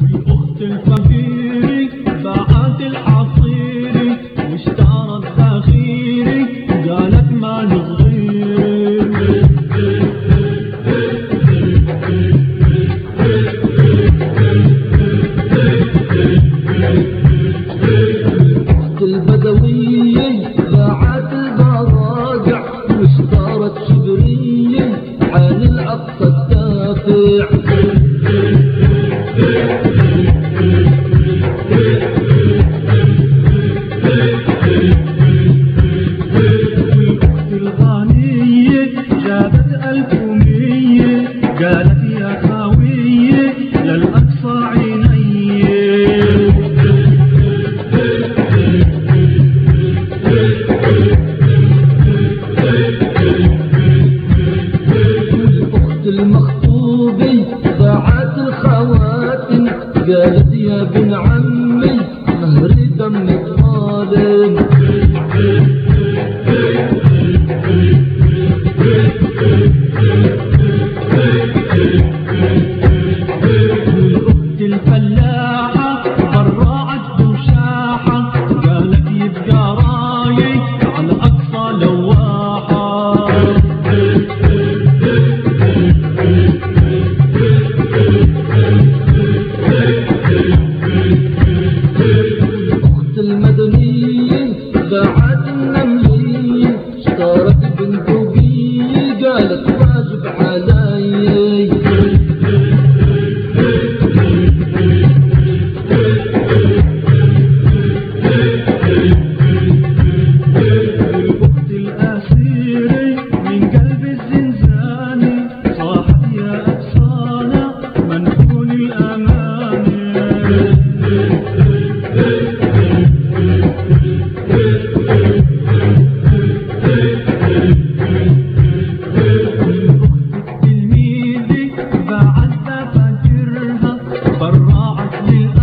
والأخت الفقيرة باعت العصيرة واشترت ذخيرة قالت ما نصغير والأخت المخطوبة ضاعت الخواتم قالت يا ابن عمي مهر دم الظالم Yeah.